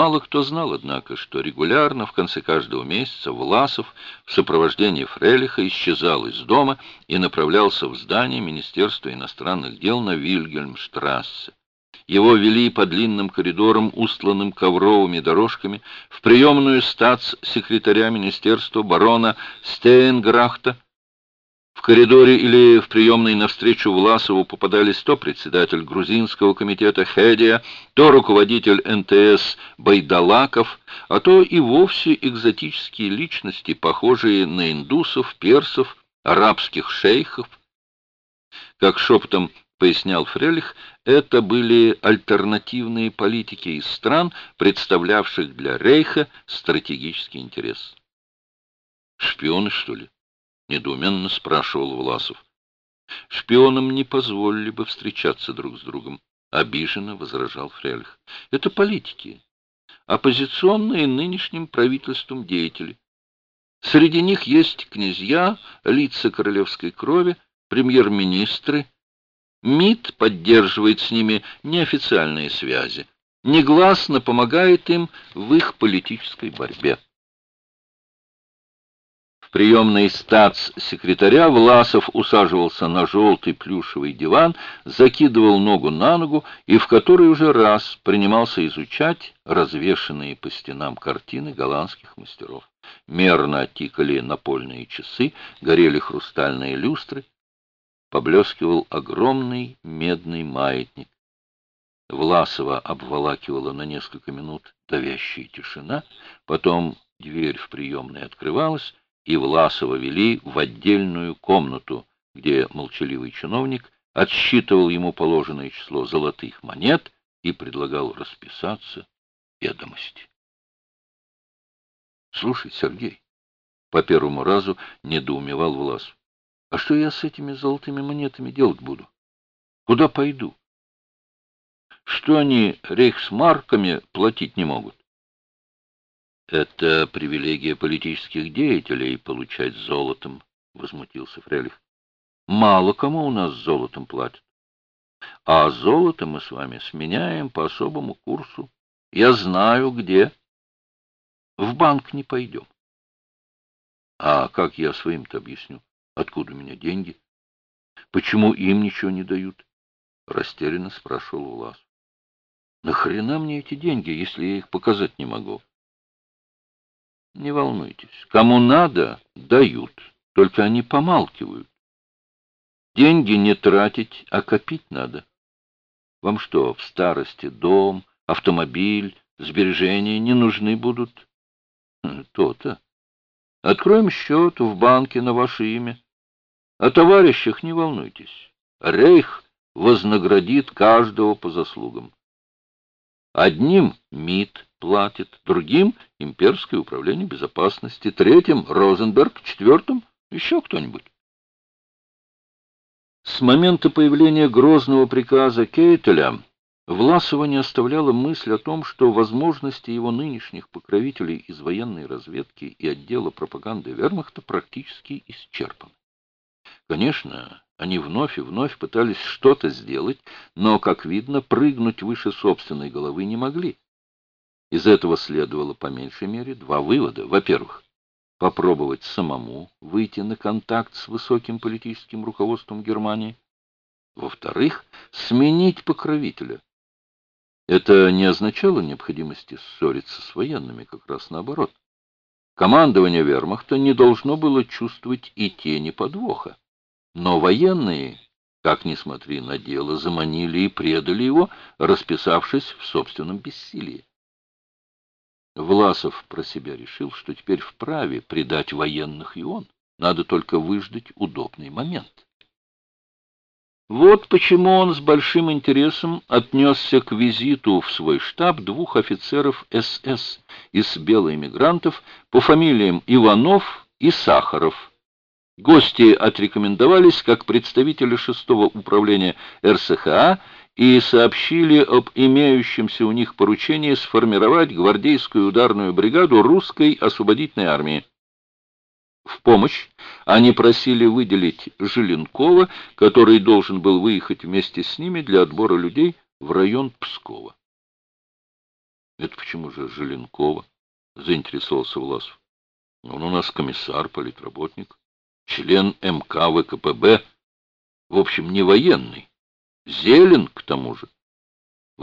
Мало кто знал, однако, что регулярно в конце каждого месяца Власов в сопровождении Фрелиха исчезал из дома и направлялся в здание Министерства иностранных дел на Вильгельмштрассе. Его вели по длинным коридорам, устланным ковровыми дорожками, в приемную статс-секретаря министерства барона Стейнграхта, в коридоре или в приемной навстречу Власову попадались то председатель грузинского комитета Хедия, то руководитель НТС Байдалаков, а то и вовсе экзотические личности, похожие на индусов, персов, арабских шейхов. Как шепотом пояснял Фрелих, это были альтернативные политики из стран, представлявших для Рейха стратегический интерес. Шпионы, что ли? Недоуменно спрашивал Власов. Шпионам не позволили бы встречаться друг с другом, обиженно возражал Фрельх. Это политики, оппозиционные нынешним правительством деятели. Среди них есть князья, лица королевской крови, премьер-министры. МИД поддерживает с ними неофициальные связи, негласно помогает им в их политической борьбе. Приемной статс-секретаря Власов усаживался на желтый плюшевый диван, закидывал ногу на ногу и в который уже раз принимался изучать развешанные по стенам картины голландских мастеров. Мерно тикали напольные часы, горели хрустальные люстры, поблескивал огромный медный маятник. Власова обволакивала на несколько минут давящая тишина, потом дверь в приемной открывалась, и Власова вели в отдельную комнату, где молчаливый чиновник отсчитывал ему положенное число золотых монет и предлагал расписаться ведомости. «Слушай, Сергей», — по первому разу недоумевал Власов, «а что я с этими золотыми монетами делать буду? Куда пойду? Что они рейхсмарками платить не могут?» Это привилегия политических деятелей получать золотом, возмутился Фрелих. Мало кому у нас золотом платят. А золото мы с вами сменяем по особому курсу. Я знаю, где. В банк не пойдем. А как я своим-то объясню? Откуда у меня деньги? Почему им ничего не дают? Растерянно спрашивал Влас. Нахрена мне эти деньги, если я их показать не могу? Не волнуйтесь. Кому надо, дают. Только они помалкивают. Деньги не тратить, а копить надо. Вам что, в старости дом, автомобиль, сбережения не нужны будут? Хм, то-то. Откроем счет в банке на ваше имя. О товарищах не волнуйтесь. Рейх вознаградит каждого по заслугам. Одним МИД платит, другим — имперское управление безопасности, третьим — Розенберг, четвертым — еще кто-нибудь. С момента появления грозного приказа Кейтеля Власова не оставляла мысль о том, что возможности его нынешних покровителей из военной разведки и отдела пропаганды вермахта практически исчерпаны. Конечно, они вновь и вновь пытались что-то сделать, но, как видно, прыгнуть выше собственной головы не могли. Из этого следовало по меньшей мере два вывода. Во-первых, попробовать самому выйти на контакт с высоким политическим руководством Германии. Во-вторых, сменить покровителя. Это не означало необходимости ссориться с военными, как раз наоборот. Командование вермахта не должно было чувствовать и тени подвоха. Но военные, как ни смотри на дело, заманили и предали его, расписавшись в собственном бессилии. Власов про себя решил, что теперь вправе предать военных и он. Надо только выждать удобный момент. Вот почему он с большим интересом отнесся к визиту в свой штаб двух офицеров СС из белоэмигрантов по фамилиям Иванов и Сахаров, Гости отрекомендовались как представители шестого управления РСХА и сообщили об имеющемся у них поручении сформировать гвардейскую ударную бригаду русской освободительной армии. В помощь они просили выделить Желенкова, который должен был выехать вместе с ними для отбора людей в район Пскова. Это почему же Желенкова? Заинтересовался Власов. Он у нас комиссар, политработник, член МК ВКПБ, в общем, не военный, зелен к тому же.